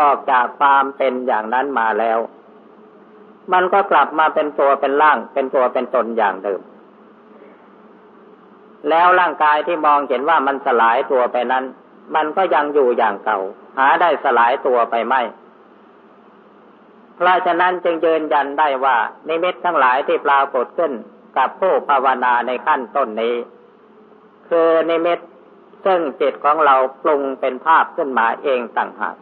ออกจากความเป็นอย่างนั้นมาแล้ว มันก็กลับมาเป็นตัวเป็นร่าง เป็นตัวเป็นตนอย่างเดิม แล้วร่างกายที่มองเห็นว่ามันสลายตัวไปนั้น มันก็ยังอยู่อย่างเก่า หาได้สลายตัวไปไม่เพราะฉะนั้นจึงยืนยันได้ว่านิมิตทั้งหลายที่ปรากฏขึ้นกับผู้ภาวนาในขั้นต้นนี้ คือนิมิตซึ่งจิตของเราปรุงเป็นภาพขึ้นมาเองต่างหาก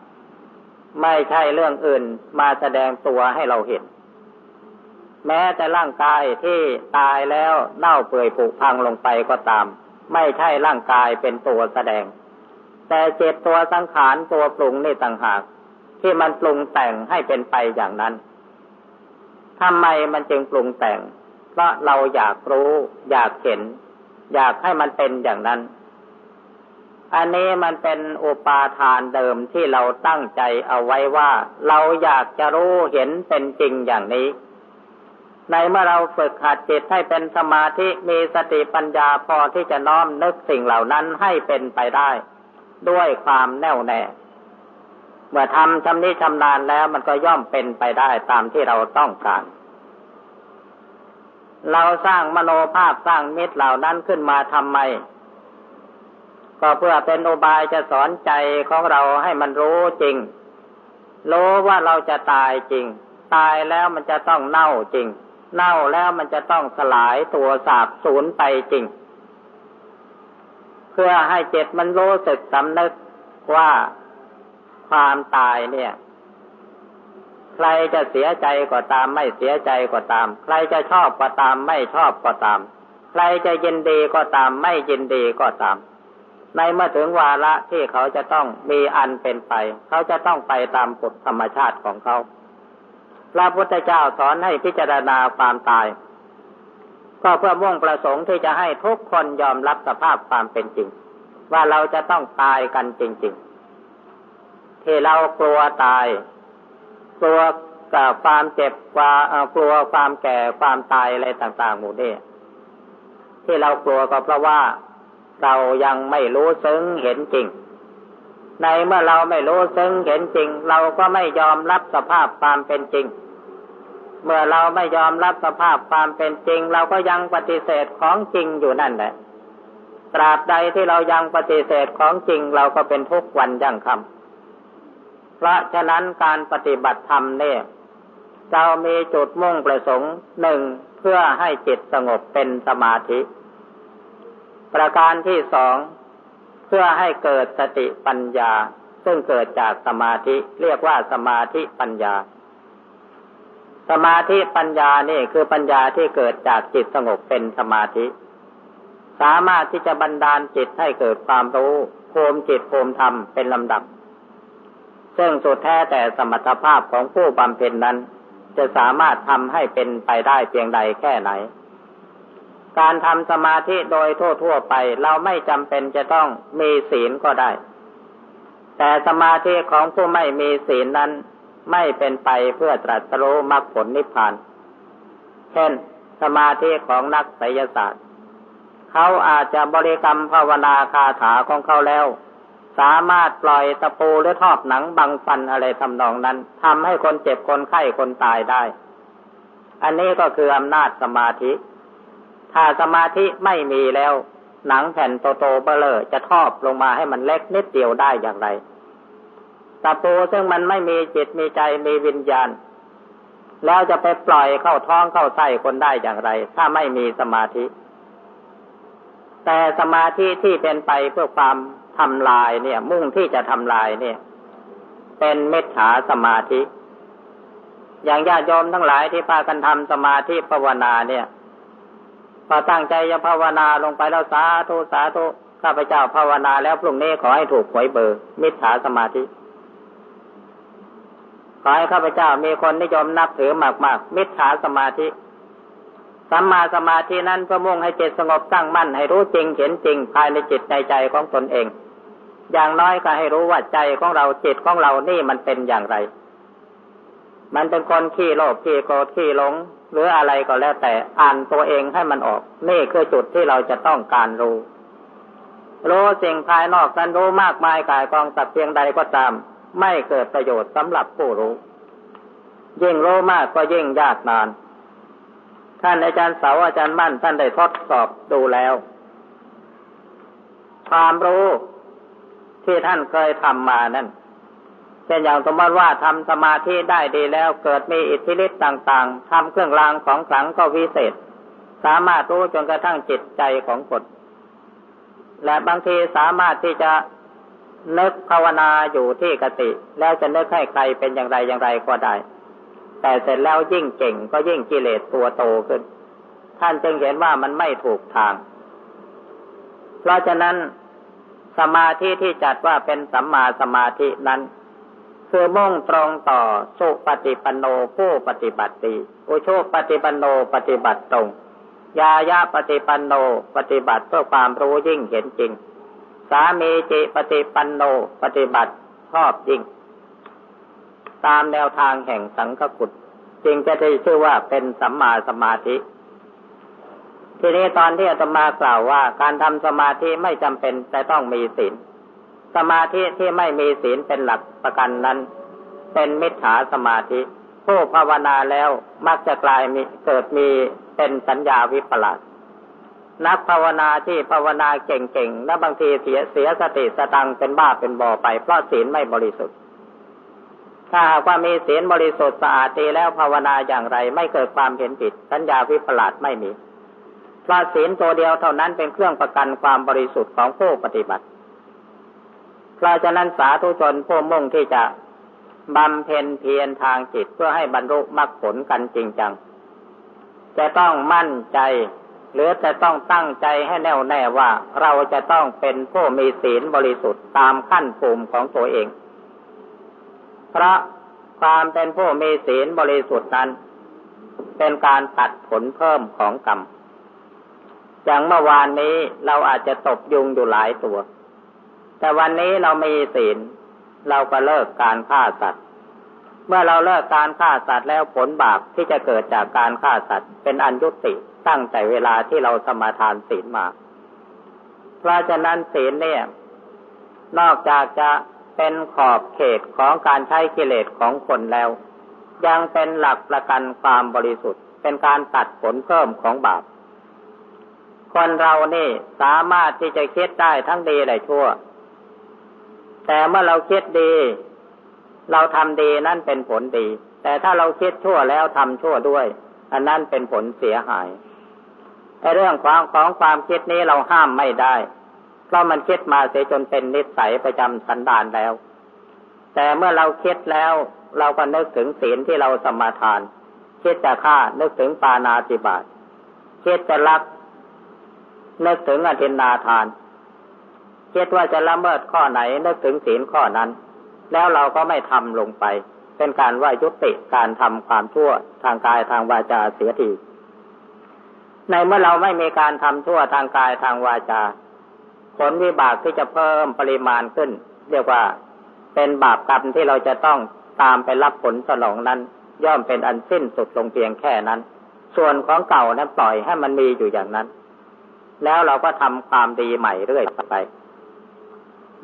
ไม่ใช่เรื่องอื่นมาแสดงตัวให้เราเห็น แม้แต่ร่างกายที่ตายแล้วเน่าเปื่อยผุพังลงไปก็ตาม ไม่ใช่ร่างกายเป็นตัวแสดง แต่เจตตัวสังขารตัวปรุงนี่ต่างหาก ที่มันปรุงแต่งให้เป็นไปอย่างนั้นทำไมมันจึงปรุงแต่ง เพราะเราอยากรู้ อยากเห็น อยากให้มันเป็นอย่างนั้น อันนี้มันเป็นอุปาทานเดิมที่เราตั้งใจเอาไว้ว่า เราอยากจะรู้เห็นเป็นจริงอย่างนี้ ในเมื่อเราฝึกหัดจิตให้เป็นสมาธิมีสติปัญญาพอที่จะน้อมนึกสิ่งเหล่านั้นให้เป็นไปได้ ด้วยความแน่วแน่ เมื่อทำชำนิชำนาญแล้วมันก็ย่อมเป็นไปได้ตามที่เราต้องการเราสร้างมโนภาพสร้างมิตรเหล่านั้นขึ้นมาทำไม ก็เพื่อเป็นอุบายจะสอนใจของเราให้มันรู้จริง รู้ว่าเราจะตายจริง ตายแล้วมันจะต้องเน่าจริง เน่าแล้วมันจะต้องสลายตัวสาบสูญไปจริง เพื่อให้เจ็ดมันรู้สึกสำนึกว่าความตายเนี่ยใครจะเสียใจก็ตาม ไม่เสียใจก็ตาม ใครจะชอบก็ตาม ไม่ชอบก็ตาม ใครจะยินดีก็ตาม ไม่ยินดีก็ตาม ในเมื่อถึงวาระที่เขาจะต้องมีอันเป็นไป เขาจะต้องไปตามกฎธรรมชาติของเขา พระพุทธเจ้าสอนให้พิจารณาความตาย ก็เพื่อมุ่งประสงค์ที่จะให้ทุกคนยอมรับสภาพความเป็นจริง ว่าเราจะต้องตายกันจริง ๆ ที่เรากลัวตาย กลัวกับความเจ็บกลัวกลัวความแก่ความตายอะไรต่างๆหมู่นี้ที่เรากลัวก็เพราะว่า เรายังไม่รู้ซึ้งเห็นจริง ในเมื่อเราไม่รู้ซึ้งเห็นจริง เราก็ไม่ยอมรับสภาพความเป็นจริง เมื่อเราไม่ยอมรับสภาพความเป็นจริง เราก็ยังปฏิเสธของจริงอยู่นั่นแหละตราบใดที่เรายังปฏิเสธของจริงเราก็เป็นทุกวันยั่งคำเพราะฉะนั้นการปฏิบัติธรรมเนี่ยเรามีจุดมุ่งประสงค์หนึ่งเพื่อให้จิตสงบเป็นสมาธิ ประการที่สองเพื่อให้เกิดสติปัญญา ซึ่งเกิดจากสมาธิเรียกว่าสมาธิปัญญา สมาธิปัญญานี่คือปัญญาที่เกิดจากจิตสงบเป็นสมาธิ สามารถที่จะบันดาลจิตให้เกิดความรู้โภมจิตโภมธรรมเป็นลำดับ ซึ่งสุดแท้แต่สมรรถภาพของผู้บำเพ็ญนั้น จะสามารถทำให้เป็นไปได้เพียงใดแค่ไหน การทำสมาธิโดยทั่ว ๆ ไป เราไม่จำเป็นจะต้องมีศีลก็ได้ แต่สมาธิของผู้ไม่มีศีลนั้น ไม่เป็นไปเพื่อตรัสรู้มรรคผลนิพพาน เช่น สมาธิของนักไสยศาสตร์ เขาอาจจะบริกรรมภาวนาคาถาของเขาแล้ว สามารถปล่อยตะปูหรือทอบหนังบังฟันอะไรทำนองนั้นทำให้คนเจ็บคนไข้คนตายได้ อันนี้ก็คืออำนาจสมาธิ ถ้าสมาธิไม่มีแล้ว หนังแผ่นโตโตเบลอจะทอบลงมาให้มันเล็กนิดเดียวได้อย่างไรตะปูซึ่งมันไม่มีจิตมีใจมีวิญญาณ แล้วจะไปปล่อยเข้าท้องเข้าไส้คนได้อย่างไร ถ้าไม่มีสมาธิ แต่สมาธิที่เป็นไปเพื่อความทำลายเนี่ย มุ่งที่จะทำลายเนี่ย เป็นเมตถาสมาธิ อย่างญาติโยมทั้งหลายที่พากันทำสมาธิภาวนาเนี่ย พอตั้งใจจะภาวนาลงไปแล้วสาธุสาธุข้าพเจ้าภาวนาแล้วพรุ่งนี้ขอให้ถูกหวยเบอร์ มิจฉาสมาธิขอให้ข้าพเจ้ามีคนนิยมนับถือมากๆมิจฉาสมาธิสัมมาสมาธินั้นเพื่อมุ่งให้จิตสงบตั้งมั่นให้รู้จริงเห็นจริงภายในจิตในใจของตนเอง อย่างน้อยก็ให้รู้ว่าใจของเราจิตของเรานี่มันเป็นอย่างไร มันเป็นคนขี้โลภขี้โกรธขี้หลง หรืออะไรก็แล้วแต่อ่านตัวเองให้มันออก นี่คือจุดที่เราจะต้องการรู้ รู้สิ่งภายนอกนั้นรู้มากมายกายกองสัตว์เพียงใดก็ตาม ไม่เกิดประโยชน์สำหรับผู้รู้ ยิ่งรู้มากก็ยิ่งยากนาน ท่านอาจารย์เสาอาจารย์มั่นท่านได้ทดสอบดูแล้ว ความรู้ที่ท่านเคยทำมานั่น เช่นอย่างสมมติว่าทำสมาธิได้ดีแล้วเกิดมีอิทธิฤทธิ์ต่างๆทำเครื่องรางของขลังก็วิเศษ สามารถรู้จนกระทั่งจิตใจของคนและบางทีสามารถที่จะนึกภาวนาอยู่ที่กติ แล้วจะนึกให้ใครเป็นอย่างไรอย่างไรก็ได้ แต่เสร็จแล้วยิ่งเก่งก็ยิ่งกิเลสตัวโตขึ้น ท่านจึงเห็นว่ามันไม่ถูกทาง เพราะฉะนั้นสมาธิที่จัดว่าเป็นสัมมาสมาธินั้น คือมุ่งตรงต่อสุปฏิปันโนผู้ปฏิบัติดีอุชุปฏิปันโนปฏิบัติตรง ยายาปฏิปันโนปฏิบัติเพื่อความรู้ยิ่งเห็นจริง สามีจิปฏิปันโนปฏิบัติชอบจริง ตามแนวทางแห่งสังฆกุฎจึงจะได้ชื่อว่าเป็นสัมมาสมาธิ ทีนี้ตอนที่อาตมากล่าวว่า การทำสมาธิไม่จำเป็นแต่ต้องมีศีล สมาธิที่ไม่มีศีลเป็นหลักประกันนั้น เป็นมิจฉาสมาธิ ผู้ภาวนาแล้วมักจะกลายมีเกิดมีเป็นสัญญาวิปลาสนักภาวนาที่ภาวนาเก่งๆ และบางทีเสียเสียสติสตังเป็นบ้าเป็นบอไป เพราะศีลไม่บริสุทธิ์ ถ้าหากว่ามีศีลบริสุทธิ์สะอาดดีแล้วภาวนาอย่างไร ไม่เกิดความเห็นผิด สัญญาวิปลาสไม่มีเพราะศีลตัวเดียวเท่านั้นเป็นเครื่องประกันความบริสุทธิ์ของผู้ปฏิบัติ เพราะฉะนั้นสาธุชนผู้มุ่งที่จะบำเพ็ญเพียรทางจิตเพื่อให้บรรลุมรรคผลกันจริงจัง จะต้องมั่นใจ หรือจะต้องตั้งใจให้แน่วแน่ว่าเราจะต้องเป็นผู้มีศีลบริสุทธิ์ตามขั้นภูมิของตัวเอง เพราะความเป็นผู้มีศีลบริสุทธิ์นั้น เป็นการตัดผลเพิ่มของกรรมอย่างเมื่อวานนี้เราอาจจะตบยุงอยู่หลายตัว แต่วันนี้เรามีศีล เราก็เลิกการฆ่าสัตว์ เมื่อเราเลิกการฆ่าสัตว์แล้วผลบาปที่จะเกิดจากการฆ่าสัตว์ เป็นอันยุติตั้งแต่เวลาที่เราสมาทานศีลมา เพราะฉะนั้นศีลเนี่ย นอกจากจะเป็นขอบเขตของการใช้กิเลสของคนแล้ว ยังเป็นหลักประกันความบริสุทธิ์ เป็นการตัดผลเพิ่มของบาปคนเรานี่สามารถที่จะคิดได้ทั้งดีและชั่ว แต่เมื่อเราคิดดี เราทำดีนั่นเป็นผลดี แต่ถ้าเราคิดชั่วแล้วทำชั่วด้วย อันนั้นเป็นผลเสียหายในเรื่องของของความคิดนี้เราห้ามไม่ได้ เพราะมันคิดมาเสียจนเป็นนิสัยประจำสันดานแล้ว แต่เมื่อเราคิดแล้ว เราก็นึกถึงศีลที่เราสมาทาน คิดจะฆ่านึกถึงปานาติบาตคิดจะรักนึกถึงอธินาทาน คิดว่าจะละเมิดข้อไหนนึกถึงศีลข้อนั้น แล้วเราก็ไม่ทำลงไป เป็นการว่ายุติการทำความชั่วทางกายทางวาจาเสียทีในเมื่อเราไม่มีการทำชั่วทางกายทางวาจา ผลวิบากที่จะเพิ่มปริมาณขึ้น เรียกว่าเป็นบาปกรรมที่เราจะต้องตามไปรับผลสนองนั้น ย่อมเป็นอันสิ้นสุดลงเพียงแค่นั้น ส่วนของเก่านั้นปล่อยให้มันมีอยู่อย่างนั้น แล้วเราก็ทำความดีใหม่เรื่อยไป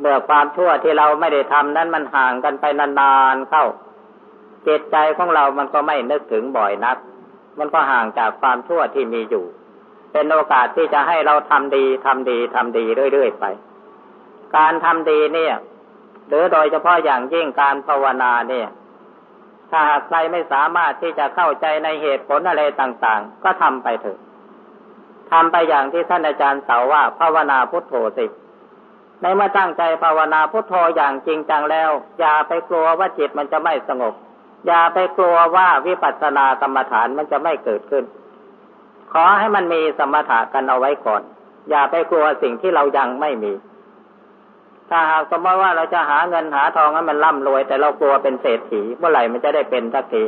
เมื่อความชั่วที่เราไม่ได้ทำนั้นมันห่างกันไปนานๆเข้าจิตใจของเรามันก็ไม่นึกถึงบ่อยนัก มันก็ห่างจากความชั่วที่มีอยู่ เป็นโอกาสที่จะให้เราทำดีทำดีทำดีเรื่อยๆไป การทำดีเนี่ย หรือโดยเฉพาะอย่างยิ่งการภาวนาเนี่ย ถ้าหากใครไม่สามารถที่จะเข้าใจในเหตุผลอะไรต่างๆ ก็ทำไปเถอะทำไปอย่างที่ท่านอาจารย์เสาว่าภาวนาพุทโธสิ ในเมื่อตั้งใจภาวนาพุทโธอย่างจริงจังแล้ว อย่าไปกลัวว่าจิตมันจะไม่สงบ อย่าไปกลัวว่าวิปัสสนากรรมฐานมันจะไม่เกิดขึ้น ขอให้มันมีสมถะกันเอาไว้ก่อน อย่าไปกลัวสิ่งที่เรายังไม่มี ถ้าหากสมมติว่าเราจะหาเงินหาทองให้มันร่ำรวย แต่เรากลัวเป็นเศรษฐีเมื่อไหร่มันจะได้เป็นสักที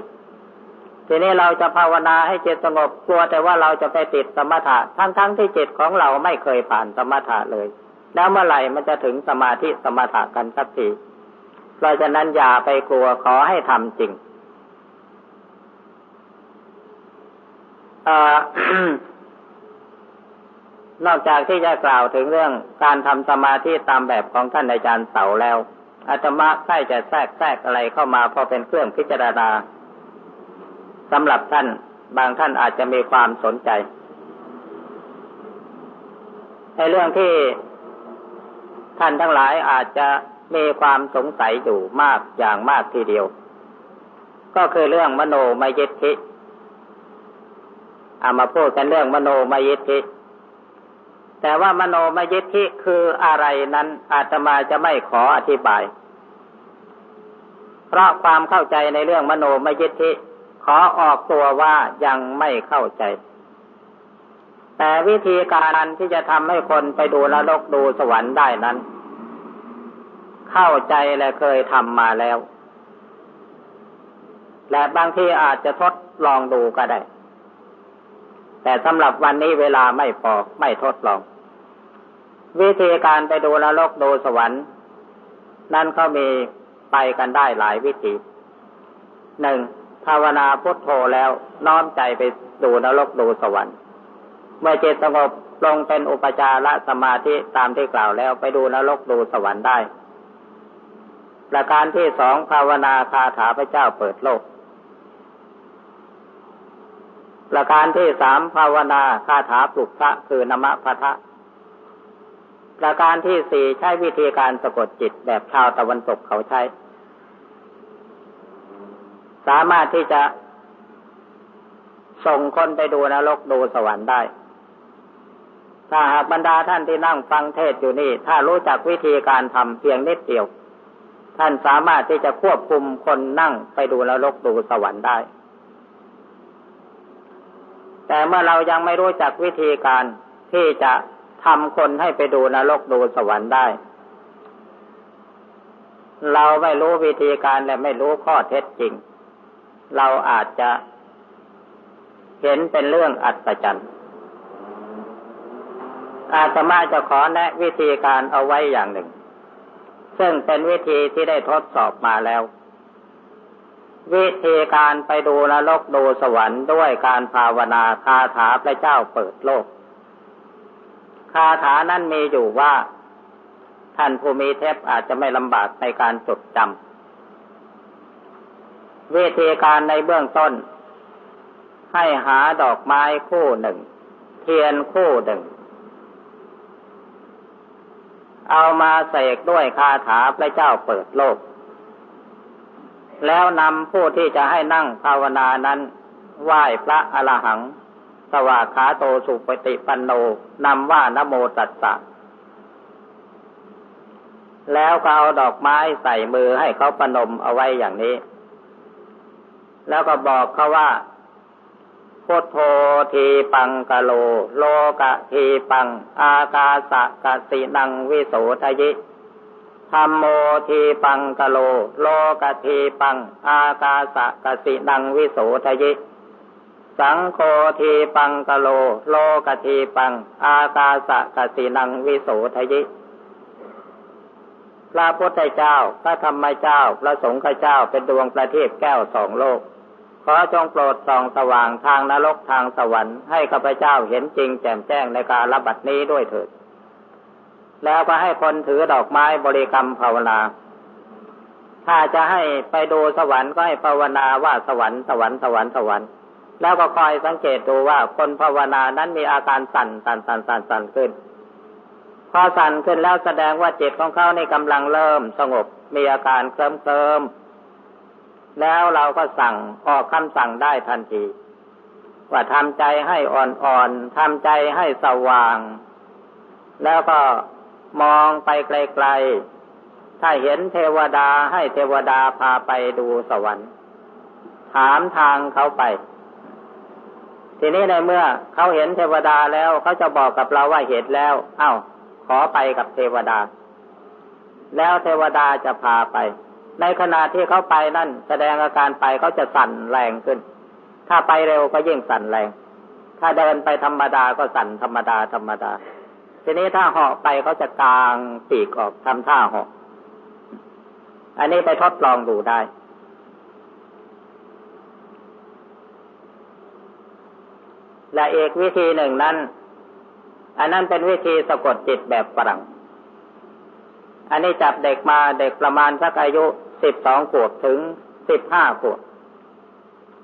ทีนี้เราจะภาวนาให้จิตสงบกลัวแต่ว่าเราจะไปติดสมถะทั้งๆทที่จิตของเราไม่เคยผ่านสมถะเลย แล้วเมื่อไหร่มันจะถึงสมาธิสมถะกันสักทีเพราะฉะนั้นอย่าไปกลัวขอให้ทำจริงอนอกจากที่จะกล่าวถึงเรื่องการทำสมาธิตามแบบของท่านอาจารย์เสาแล้วอาตมาใกล้จะแทรกแทรกอะไรเข้ามาพอเป็นเครื่องพิจารณาสำหรับท่าน บางท่านอาจจะมีความสนใจในเรื่องที่ ท่านทั้งหลายอาจจะมีความสงสัยอยู่มากอย่างมากทีเดียว ก็คือเรื่องมโนมยิทธิเอามาพูดกันเรื่องมโนมยิทธิ แต่ว่ามโนมยิทธิคืออะไรนั้นอาตมาจะไม่ขออธิบาย เพราะความเข้าใจในเรื่องมโนมยิทธิ ขอออกตัวว่ายังไม่เข้าใจ แต่วิธีการที่จะทำให้คนไปดูนรกดูสวรรค์ได้นั้น เข้าใจและเคยทำมาแล้ว และบางทีอาจจะทดลองดูก็ได้ แต่สำหรับวันนี้เวลาไม่พอไม่ทดลอง วิธีการไปดูนรกดูสวรรค์ นั่นเขามีไปกันได้หลายวิธีหนึ่งภาวนาพุทโธแล้วน้อมใจไปดูนรกดูสวรรค์ เมื่อจิตสงบลงเป็นอุปจารสมาธิตามที่กล่าวแล้วไปดูนรกดูสวรรค์ได้ ประการที่สองภาวนาคาถาพระเจ้าเปิดโลก ประการที่สามภาวนาคาถาปลุกพระคือนมะพะทะประการที่สี่ใช้วิธีการสะกดจิตแบบชาวตะวันตกเขาใช้ สามารถที่จะส่งคนไปดูนรกดูสวรรค์ได้ ถ้าหากบรรดาท่านที่นั่งฟังเทศอยู่นี่ ถ้ารู้จักวิธีการทำเพียงนิดเดียว ท่านสามารถที่จะควบคุมคนนั่งไปดูนรกดูสวรรค์ได้ แต่เมื่อเรายังไม่รู้จักวิธีการที่จะทำคนให้ไปดูนรกดูสวรรค์ได้ เราไม่รู้วิธีการและไม่รู้ข้อเท็จจริง เราอาจจะเห็นเป็นเรื่องอัศจรรย์ อาตมาจะขอแนะวิธีการเอาไว้อย่างหนึ่ง ซึ่งเป็นวิธีที่ได้ทดสอบมาแล้ว วิธีการไปดูนรกดูสวรรค์ด้วยการภาวนาคาถาพระเจ้าเปิดโลกคาถานั้นมีอยู่ว่า ท่านผู้มีเทพอาจจะไม่ลำบากในการจดจำวิธีการในเบื้องต้น ให้หาดอกไม้คู่หนึ่งเทียนคู่หนึ่ง เอามาเสกด้วยคาถาพระเจ้าเปิดโลก แล้วนำผู้ที่จะให้นั่งภาวนานั้น ไหว้พระอรหัง สวากขาโตสุปฏิปันโนนำว่านโมตัสสะแล้วก็เอาดอกไม้ใส่มือให้เขาประนมเอาไว้อย่างนี้ แล้วก็บอกเขาว่า พุทโธทีปังกะโล โลกะทีปัง อากาสะกะสินังวิโสทยิธรรมโมทีปังกะโล โลกทีปัง อากาสะกสินังวิโสทยิ สังโฆทีปังกะโล โลกทีปัง อากาสะกสินังวิโสทยิพระพุทธเจ้า พระธรรมเจ้า พระสงฆ์เจ้าเป็นดวงประทีปแก้วสองโลก ขอจงโปรดส่องสว่างทางนรกทางสวรรค์ให้ข้าพเจ้าเห็นจริงแจ่มแจ้งในการรับบัดนี้ด้วยเถิด แล้วก็ให้คนถือดอกไม้บริกรรมภาวนา ถ้าจะให้ไปดูสวรรค์ก็ให้ภาวนาว่าสวรรค์สวรรค์สวรรค์สวรรค์ แล้วก็คอยสังเกตดูว่าคนภาวนานั้นมีอาการสั่นสั่นสั่นสั่นสั่นขึ้น พอสั่นขึ้นแล้วแสดงว่าจิตของเขาในกำลังเริ่มสงบมีอาการเคลิ้มเคลิม แล้วเราก็สั่งออกคำสั่งได้ทันที ว่าทำใจให้อ่อนๆทำใจให้สว่าง แล้วก็มองไปไกลๆ ถ้าเห็นเทวดาให้เทวดาพาไปดูสวรรค์ ถามทางเขาไป ทีนี้ในเมื่อเขาเห็นเทวดาแล้วเขาจะบอกกับเราว่าเห็นแล้ว เอา้า ขอไปกับเทวดา แล้วเทวดาจะพาไป ในขณะที่เขาไปนั่น แสดงอาการไปเขาจะสั่นแรงขึ้น ถ้าไปเร็วก็ยิ่งสั่นแรง ถ้าเดินไปธรรมดาก็สั่นธรรมดาธรรมดา ทีนี้ถ้าเหาะไปเขาจะกางปีกออกทำท่าเหาะ อันนี้ไปทดลองดูได้ และเอกวิธีหนึ่งนั้น อันนั้นเป็นวิธีสะกดจิตแบบฝรั่งอันนี้จับเด็กมาเด็กประมาณสักอายุ สิบสองขวบถึงสิบห้าขวบ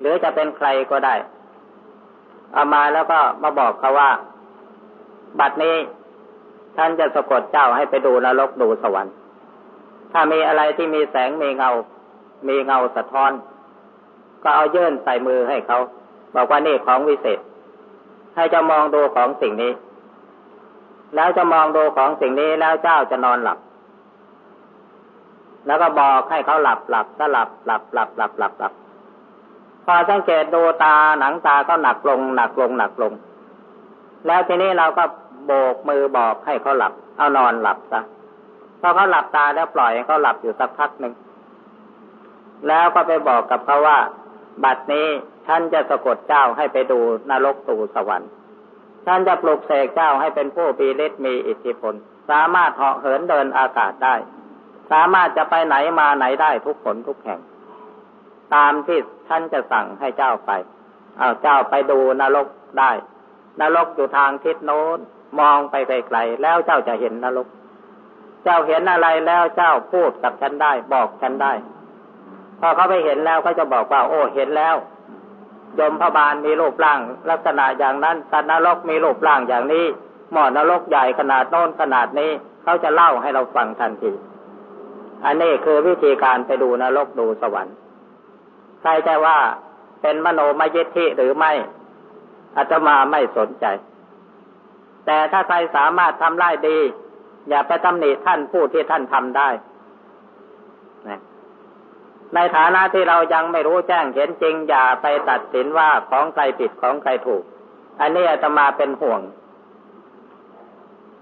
หรือจะเป็นใครก็ได้ เอามาแล้วก็มาบอกเขาว่า บัดนี้ท่านจะสะกดเจ้าให้ไปดูนรกดูสวรรค์ ถ้ามีอะไรที่มีแสงมีเงา มีเงาสะท้อน ก็เอายื่นใส่มือให้เขา บอกว่านี่ของวิเศษ ให้จะมองดูของสิ่งนี้ แล้วจะมองดูของสิ่งนี้แล้วเจ้าจะนอนหลับ แล้วก็บอกให้เขาหลับหลับก็หลับหลับหลับหลับหลับหลับพอสังเกตดูตาหนังตาก็หนักลงหนักลงหนักลง แล้วทีนี้เราก็โบกมือบอกให้เขาหลับ เอานอนหลับซะพอเขาหลับตาแล้วปล่อยให้เขาหลับอยู่สักพักหนึ่งแล้วก็ไปบอกกับเขาว่า บัดนี้ท่านจะสะกดเจ้าให้ไปดูนรกสู่สวรรค์ท่านจะปลุกเสกเจ้าให้เป็นผู้ปีฤทธิ์มีอิทธิพล สามารถเหาะเหินเดินอากาศได้ สามารถจะไปไหนมาไหนได้ทุกผลทุกแห่ง ตามที่ท่านจะสั่งให้เจ้าไป เอาเจ้าไปดูนรกได้ นรกอยู่ทางทิศโน้นมองไปไกลๆแล้วเจ้าจะเห็นนรก เจ้าเห็นอะไรแล้วเจ้าพูดกับฉันได้ บอกฉันได้ พอเขาไปเห็นแล้วเขาจะบอกว่า โอ้เห็นแล้วยมพบาลมีรูปร่าง ลักษณะอย่างนั้นสัตว์นรกมีรูปร่างอย่างนี้ หมอนรกใหญ่ขนาดโน้นขนาดนี้ เขาจะเล่าให้เราฟังทันที อันนี้คือวิธีการไปดูนรกดูสวรรค์ ใครจะว่าเป็นมโนมยิทธิหรือไม่อาตมาไม่สนใจ แต่ถ้าใครสามารถทำได้ดี อย่าไปตำหนิท่านผู้ที่ท่านทำได้ ในฐานะที่เรายังไม่รู้แจ้งเห็นจริง อย่าไปตัดสินว่าของใครผิดของใครถูก อันนี้อาตมาเป็นห่วง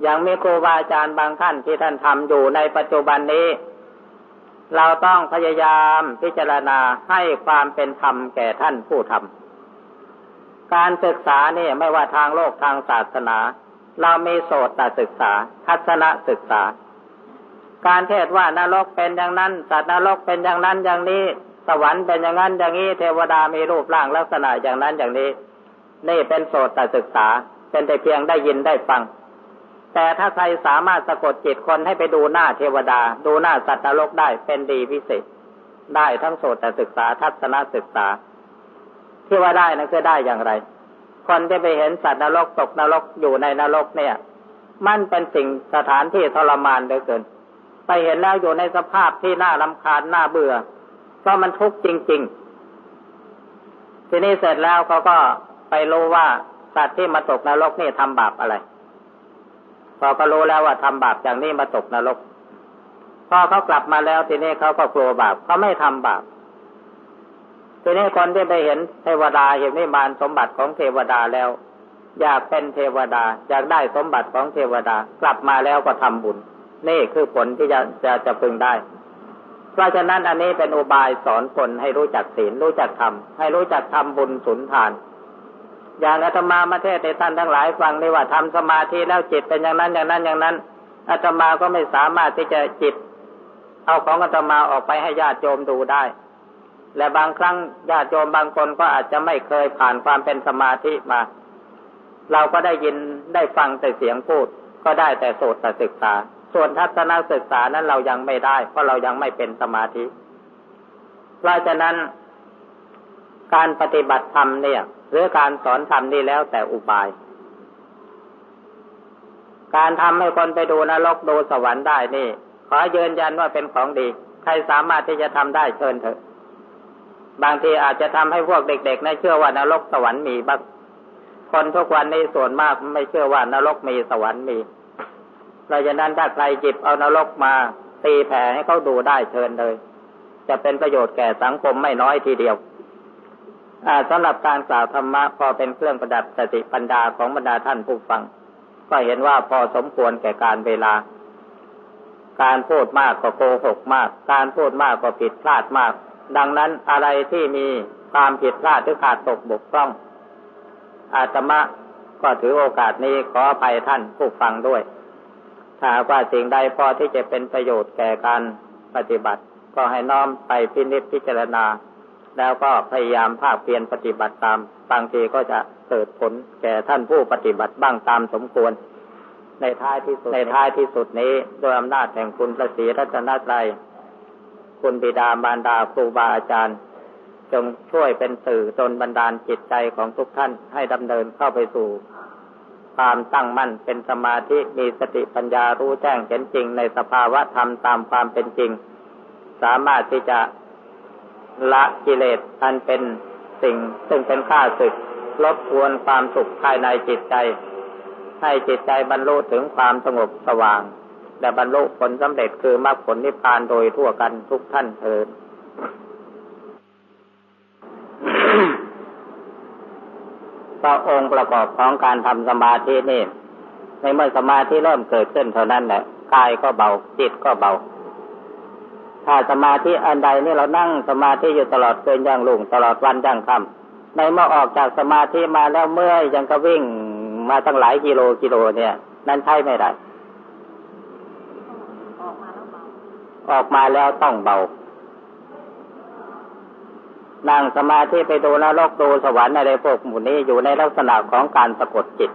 อย่างมีครูบาอาจารย์บางท่านที่ท่านทำอยู่ในปัจจุบันนี้ เราต้องพยายามพิจารณาให้ความเป็นธรรมแก่ท่านผู้ทำการศึกษาเนี่ยไม่ว่าทางโลกทางศาสนา เรามีโสตศึกษา ทัศนศึกษา การเทศว่านรกเป็นอย่างนั้น สัตว์นรกเป็นอย่างนั้นอย่างนี้ สวรรค์เป็นอย่างนั้นอย่างนี้เทวดามีรูปร่างลักษณะอย่างนั้นอย่างนี้ นี่เป็นโสตศึกษา เป็นแต่เพียงได้ยินได้ฟัง แต่ถ้าใครสามารถสะกดจิตคนให้ไปดูหน้าเทวดา ดูหน้าสัตว์นรกได้เป็นดีพิเศษ ได้ทั้งโสตศึกษาทัศนศึกษา ที่ว่าได้นั่นคือได้อย่างไร คนที่ไปเห็นสัตว์นรกตกนรกอยู่ในนรกเนี่ย มันเป็นสิ่งสถานที่ทรมานเหลือเกิน ไปเห็นแล้วอยู่ในสภาพที่น่าลำคาญน่าเบื่อ เพราะมันทุกข์จริง ๆ ทีนี้เสร็จแล้วเขาก็ไปรู้ว่าสัตว์ที่มาตกนรกนี่ทำบาปอะไร พอเขารู้แล้วว่าทำบาปอย่างนี้มาตกนรก พอเขากลับมาแล้วทีนี้เขาก็กลัวบาปเขาไม่ทำบาปทีนี้คนที่ไปเห็นเทวดาเห็นนิมานสมบัติของเทวดาแล้ว อยากเป็นเทวดา อยากได้สมบัติของเทวดา กลับมาแล้วก็ทำบุญ นี่คือผลที่จะจะจะพึงได้ เพราะฉะนั้นอันนี้เป็นอุบายสอนคนให้รู้จักศีลรู้จักทำให้รู้จักทำบุญสุนทาน อย่างอาตมามาเทศในท่านทั้งหลายฟังได้ว่าทำสมาธิแล้วจิตเป็นอย่างนั้นอย่างนั้นอย่างนั้นอาตมาก็ไม่สามารถที่จะจิต เอาของอาตมาออกไปให้ญาติโยมดูได้ และบางครั้งญาติโยมบางคนก็อาจจะไม่เคยผ่านความเป็นสมาธิมา เราก็ได้ยินได้ฟังแต่เสียงพูด ก็ได้แต่โสตศึกษา ส่วนทัศนศึกษานั้นเรายังไม่ได้ เพราะเรายังไม่เป็นสมาธิ เพราะฉะนั้น การปฏิบัติธรรมเนี่ย หรือการสอนธรรมนี่แล้วแต่อุบาย การทำให้คนไปดูนรกดูสวรรค์ได้นี่ ขอยืนยันว่าเป็นของดี ใครสามารถที่จะทำได้เชิญเถอะ บางทีอาจจะทำให้พวกเด็กๆนะเชื่อว่านรกสวรรค์มีบ้างคนทุกวันนี้ส่วนมากไม่เชื่อว่านรกมีสวรรค์มีเพราะฉะนั้นถ้าใครจิบเอานรกมาตีแผ่ให้เขาดูได้เชิญเลย จะเป็นประโยชน์แก่สังคมไม่น้อยทีเดียว สำหรับการกล่าวธรรมะพอเป็นเครื่องประดับสติปัญญาของบรรดาท่านผู้ฟัง ก็เห็นว่าพอสมควรแก่การเวลา การพูดมากก็โกหกมาก การพูดมากก็ผิดพลาดมาก ดังนั้นอะไรที่มีความผิดพลาดหรือขาดตกบกพร่อง อาตมะก็ถือโอกาสนี้ขอไปท่านผู้ฟังด้วย ถ้าว่าสิ่งใดพอที่จะเป็นประโยชน์แก่การปฏิบัติ ก็ให้น้อมไปพินิจพิจารณา แล้วก็พยายามภาคเพียรปฏิบัติตาม บางทีก็จะเกิดผลแก่ท่านผู้ปฏิบัติบ้างตามสมควร ในท้ายที่สุดในท้ายที่สุดนี้โดยอำนาจแห่งคุณพระศรีรัตนตรัยคุณบิดามารดาครูบาอาจารย์ จงช่วยเป็นสื่อจนบันดาลจิตใจของทุกท่านให้ดำเนินเข้าไปสู่ความตั้งมั่นเป็นสมาธิมีสติปัญญารู้แจ้งเห็นจริงในสภาวะธรรมตามความเป็นจริง สามารถที่จะ ละกิเลสอันเป็นสิ่งซึ่งเป็นข้าศึกลดทวนความสุขภายในจิตใจ ให้จิตใจบรรลุถึงความสงบสว่าง และบรรลุผลสำเร็จคือมรรคผลนิพพานโดยทั่วกันทุกท่านเถิดพระองค์ประกอบของการทำสมาธินี่ในเมื่อสมาธิเริ่มเกิดขึ้นเท่านั้นแหละกายก็เบาจิตก็เบา ถ้าสมาธิอันใดนี่เรานั่งสมาธิอยู่ตลอดเกินย่างลุงตลอดวันย่างค่ำในเมื่อออกจากสมาธิมาแล้วเมื่อยยังก็วิ่งมาตั้งหลายกิโลกิโลเนี่ย นั่นใช่ไม่ได้ออกมาแล้วต้องเบา นั่งสมาธิไปดูนรกดูสวรรค์อะไรพวกหมู่นี้อยู่ในลักษณะของการสะกดจิต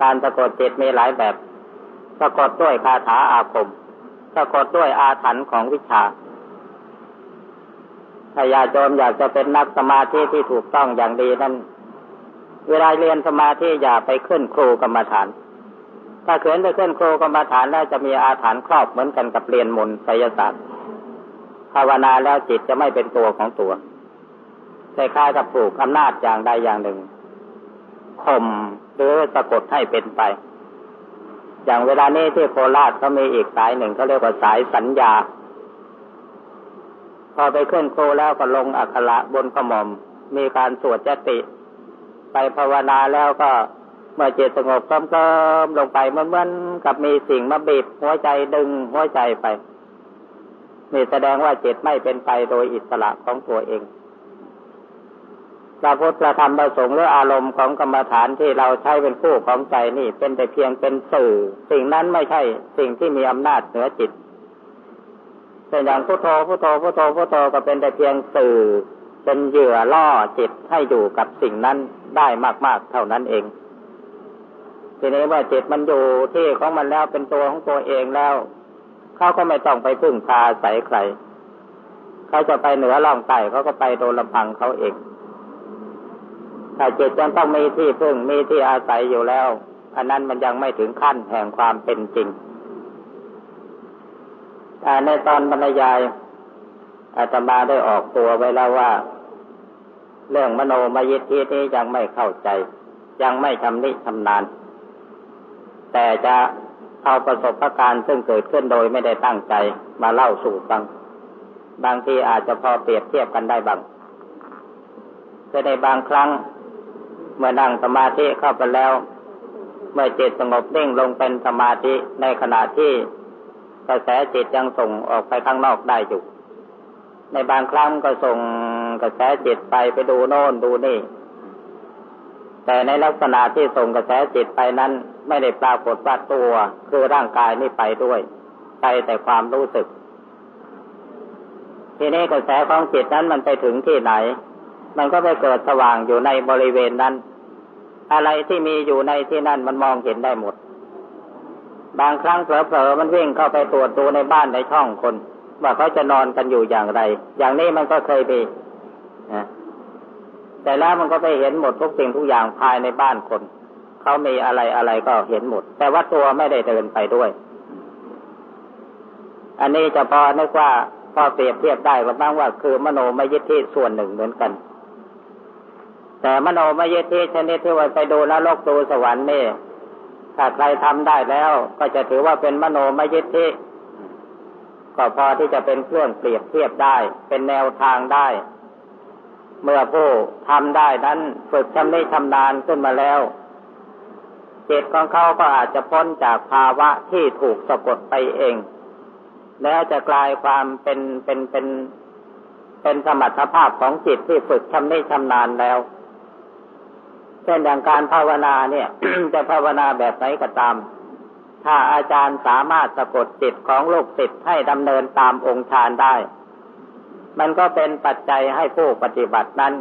การสะกดจิตมีหลายแบบ สะกดด้วยคาถาอาคม สะกดด้วยอาถรรพ์ของวิชาถ้าญาโยมอยากจะเป็นนักสมาธิที่ถูกต้องอย่างดีนั้น เวลาเรียนสมาธิอย่าไปขึ้นครูกรรมฐาน ถ้าเขินไปขึ้นครูกรรมฐานแล้วจะมีอาถรรพ์ครอบเหมือนกันกับเรียนมนต์ไสยศาสตร์ภาวนาแล้วจิตจะไม่เป็นตัวของตัวแต่ค่ากับผูกอำนาจอย่างใดอย่างหนึ่งข่มหรือสะกดให้เป็นไป อย่างเวลานี้ที่โคราชก็มีอีกสายหนึ่งเขาเรียกว่าสายสัญญา พอไปขึ้นโคแล้วก็ลงอักระบนขมอม มีการสวดจติ ไปภาวนาแล้วก็เมื่อจิตสงบเคิมๆลงไปเหมือนกับมีสิ่งมาบีบหัวใจดึงหัวใจไปนี่แสดงว่าจิตไม่เป็นไปโดยอิสระของตัวเอง พระพุทธธรรมประสงค์หรืออารมณ์ของกรรมฐานที่เราใช้เป็นผู้ของใจนี่เป็นแต่เพียงเป็นสื่อ สิ่งนั้นไม่ใช่สิ่งที่มีอำนาจเหนือจิตเป็นอย่างพุทโธพุทโธพุทโธพุทโธก็เป็นแต่เพียงสื่อ เป็นเหยื่อล่อจิตให้อยู่กับสิ่งนั้นได้มาก ๆ เท่านั้นเอง ทีนี้ว่าจิตมันอยู่ที่ของมันแล้วเป็นตัวของตัวเองแล้วเขาก็ไม่ต้องไปพึ่งพาใส่ใครเขาจะไปเหนือล่องใต้เขาก็ไปโดนลำพังเขาเอง ถ้าจิตยังต้องมีที่พึ่งมีที่อาศัยอยู่แล้ว อันนั้นมันยังไม่ถึงขั้นแห่งความเป็นจริงแต่ในตอนบรรยายอาตมาได้ออกตัวไว้แล้วว่า เรื่องมโนมยิทธินี้ยังไม่เข้าใจ ยังไม่ชำนิชำนาญแต่จะเอาประสบการณ์ซึ่งเกิดขึ้นโดยไม่ได้ตั้งใจมาเล่าสู่ฟัง บางทีอาจจะพอเปรียบเทียบกันได้บ้างคือในบางครั้ง เมื่อนั่งสมาธิเข้าไปแล้ว เมื่อจิตสงบนิ่งลงเป็นสมาธิในขณะที่กระแสจิตยังส่งออกไปข้างนอกได้อยู่ ในบางครั้งก็ส่งกระแสจิตไปไปดูโน่นดูนี่ แต่ในลักษณะที่ส่งกระแสจิตไปนั้น ไม่ได้ปรากฏว่าตัวคือร่างกายนี่ไปด้วย ไปแต่ความรู้สึก ทีนี้กระแสของจิตนั้นมันไปถึงที่ไหน มันก็ไปเกิดสว่างอยู่ในบริเวณนั้น อะไรที่มีอยู่ในที่นั่นมันมองเห็นได้หมด บางครั้งเผลอๆมันวิ่งเข้าไปตรวจดูในบ้านในช่องคน ว่าเขาจะนอนกันอยู่อย่างไร อย่างนี้มันก็เคยมีแต่แล้วมันก็ไปเห็นหมดทุกสิ่งทุกอย่างภายในบ้านคน เขามีอะไรอะไรก็เห็นหมด แต่ว่าตัวไม่ได้เดินไปด้วย อันนี้จะพอนึกว่าพอเปรียบเทียบได้ก็บ้างว่าคือมโนมยิทธิส่วนหนึ่งเหมือนกัน แต่มโนมยิทธิชนิดที่ว่าไปดูนรกดูสวรรค์นี่ถ้าใครทำได้แล้วก็จะถือว่าเป็นมโนมยิทธิก็พอที่จะเป็นเครื่องเปรียบเทียบได้ เป็นแนวทางได้ เมื่อผู้ทำได้นั้นฝึกชำนิชำนาญขึ้นมาแล้วจิตของเขาก็อาจจะพ้นจากภาวะที่ถูกสะกดไปเอง แล้วจะกลายความเป็นเป็นเป็น เป็นสมรรถภาพของจิตที่ฝึกชำนิชำนาญแล้ว เช่นอย่างการภาวนาเนี่ย จะภาวนาแบบไหนก็ตาม ถ้าอาจารย์สามารถสะกดจิตของลูกศิษย์ให้ดำเนินตามองค์ฌานได้ มันก็เป็นปัจจัยให้ผู้ปฏิบัตินั้น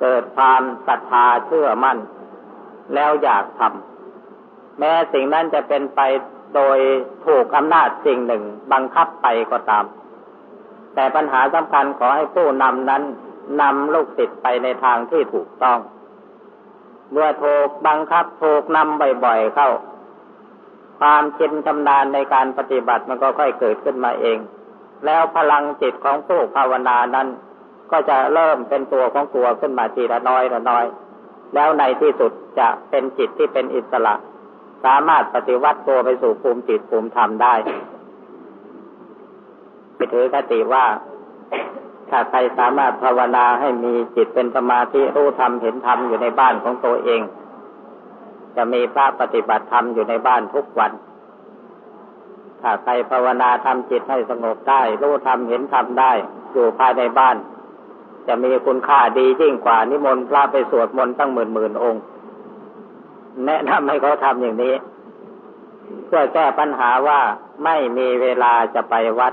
เกิดความศรัทธาเชื่อมั่น แล้วอยากทำแม้สิ่งนั้นจะเป็นไปโดยถูกอำนาจสิ่งหนึ่งบังคับไปก็ตาม แต่ปัญหาสำคัญขอให้ผู้นำนั้นนำลูกศิษย์ไปในทางที่ถูกต้อง เมื่อถูกบังคับถูกนำบ่อยๆเข้า ความชินชำนาญในการปฏิบัติมันก็ค่อยเกิดขึ้นมาเอง แล้วพลังจิตของผู้ภาวนานั้น ก็จะเริ่มเป็นตัวของตัวขึ้นมาทีละน้อยละน้อย แล้วในที่สุดจะเป็นจิตที่เป็นอิสระ สามารถปฏิวัติตัวไปสู่ภูมิจิตภูมิธรรมได้ไปถือคติว่า ถ้าใครสามารถภาวนาให้มีจิตเป็นสมาธิรู้ธรรมเห็นธรรมอยู่ในบ้านของตัวเอง จะมีพระปฏิบัติธรรมอยู่ในบ้านทุกวัน ถ้าใครภาวนาทำจิตให้สงบได้ รู้ธรรมเห็นธรรมได้ อยู่ภายในบ้าน จะมีคุณค่าดียิ่งกว่า นิมนต์พระไปสวดมนต์ตั้งหมื่นหมื่นองค์ แนะนำให้เขาทำอย่างนี้ เพื่อแก้ปัญหาว่าไม่มีเวลาจะไปวัด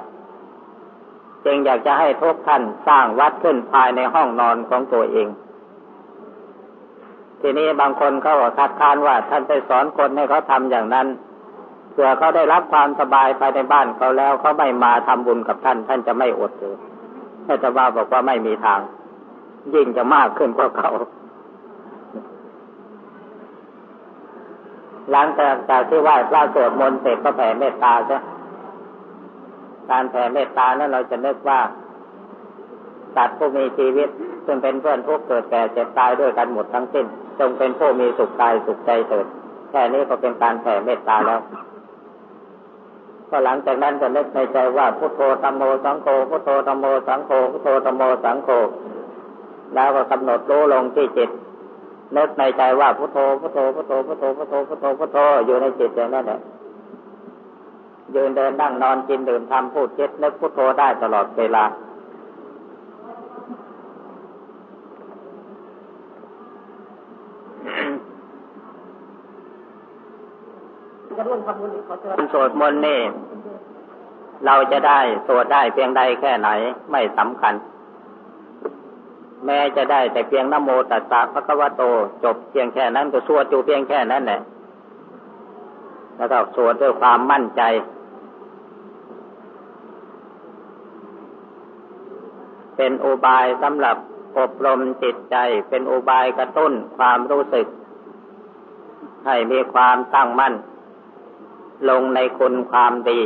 จึงอยากจะให้ทุกท่านสร้างวัดขึ้นภายในห้องนอนของตัวเอง ทีนี้บางคนเขาคัดค้านว่าท่านไปสอนคนให้เขาทำอย่างนั้นเผื่อเขาได้รับความสบายภายในบ้านเขาแล้วเขาไม่มาทำบุญกับท่าน ท่านจะไม่อดเลยท่านจะว่าบอกว่าไม่มีทาง ยิ่งจะมากขึ้นกว่าเขา หลังจากจากที่ไหว้พระสวดมนต์เสร็จก็แผ่เมตตาใช่ การแผ่เมตตานั้นเราจะนึกว่าสัตว์ผู้มีชีวิตซึ่งเป็นเพื่อนทุกเกิดแก่เจ็บตายด้วยกันหมดทั้งสิ้นจงเป็นผู้มีสุขกายสุขใจเถิดแค่นี้ก็เป็นการแผ่เมตตาแล้วก็หลังจากนั้นจะนึกในใจว่าพุทโธธรรมโมสังโฆพุทโธธรรมโมสังโฆพุทโธธรรมโมสังโฆแล้วก็กำหนดรู้ลงที่จิตนึกในใจว่าพุทโธพุทโธพุทโธพุทโธพุทโธพุทโธพุทโธอยู่ในจิตอย่างนั้นแหละ ยืนเดินนั่งนอนกินดื่มทำพูดคิดนึกพุทโธได้ตลอดเวลา สวดมนต์นี่ เราจะได้สวดได้เพียงใดแค่ไหนไม่สำคัญ แม้จะได้แต่เพียงนโมตัสสะพระควโต จบเพียงแค่นั้นก็สวดอยู่เพียงแค่นั้นแหละแล้วก็สวดด้วยความมั่นใจ เป็นอุบายสำหรับอบรมจิตใจ เป็นอุบายกระตุ้นความรู้สึก ให้มีความตั้งมั่น ลงในคุณความดี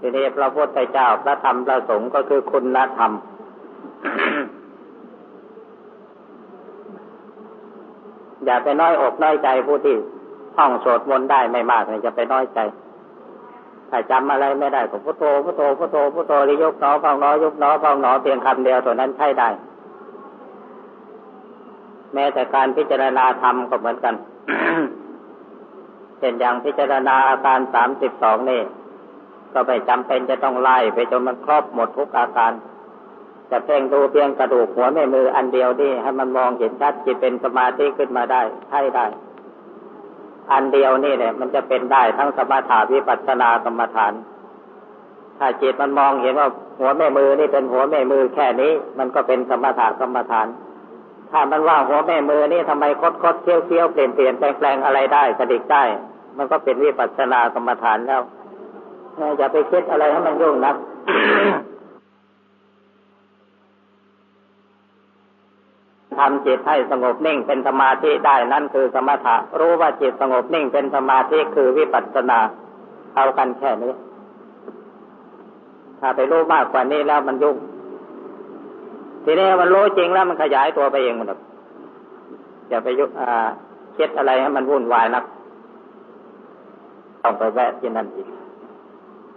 ทีนี้พระพุทธเจ้าพระธรรมพระสงฆ์ก็คือคุณธรรม อย่าไปน้อยอกน้อยใจผู้ที่ท่องโสดมนต์ได้ไม่มากเลยจะไปน้อยใจ ถ้าจำอะไรไม่ได้ก็พุทโธพุทโธพุทโธพุทโธรือยกหนอฟังหนอยกหนอฟังหนอเพียงคำเดียวตัวนั้นใช่ได้ แม้แต่การพิจารณาธรรมก็เหมือนกันเช่นอย่างพิจารณาอาการสามสิบสองนี่ก็ไม่จำเป็นจะต้องไล่ไปจนมันครอบหมดทุกอาการจะเพ่งดูเพียงกระดูกหัวแม่มืออันเดียวนี่ให้มันมองเห็นชัดจิตเป็นสมาธิขึ้นมาได้ใช่ได้ อันเดียวนี่เนี่ย มันจะเป็นได้ทั้งสมถะวิปัสสนากรรมฐาน ถ้าจิตมันมองเห็นว่าหัวแม่มือนี่เป็นหัวแม่มือแค่นี้ มันก็เป็นสมถะกรรมฐาน ถ้ามันว่าหัวแม่มือนี่ทำไมคดคดเคี้ยวเคี้ยวเปลี่ยนเปลี่ยนแปลงแปลงอะไรได้กระดิกได้ มันก็เป็นวิปัสสนากรรมฐานแล้วอย่าไปคิดอะไรให้มันยุ่งนัก ทำจิตให้สงบนิ่งเป็นสมาธิได้นั่นคือสมถะ รู้ว่าจิตสงบนิ่งเป็นสมาธิคือวิปัสสนา เอากันแค่นี้ ถ้าไปรู้มากกว่านี้แล้วมันยุ่ง ทีนี้มันรู้จริงแล้วมันขยายตัวไปเองมันแบบอย่าไปยุอ่าคิดอะไรให้มันวุ่นวายนักต้องไปแวะที่นั่นอีก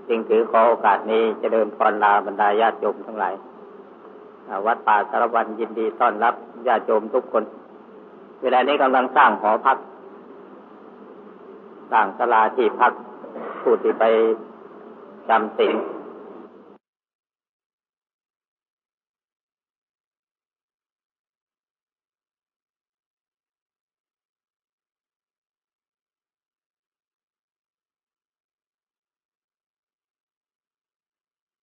จึงถือขอโอกาสนี้จะเดินพรลาบรรดาญาติโยมทั้งหลาย วัดป่าสารวันยินดีต้อนรับญาติโยมทุกคน เวลานี้กำลังสร้างหอพัก สร้างสลาที่พักผู้ที่ไปจำศีล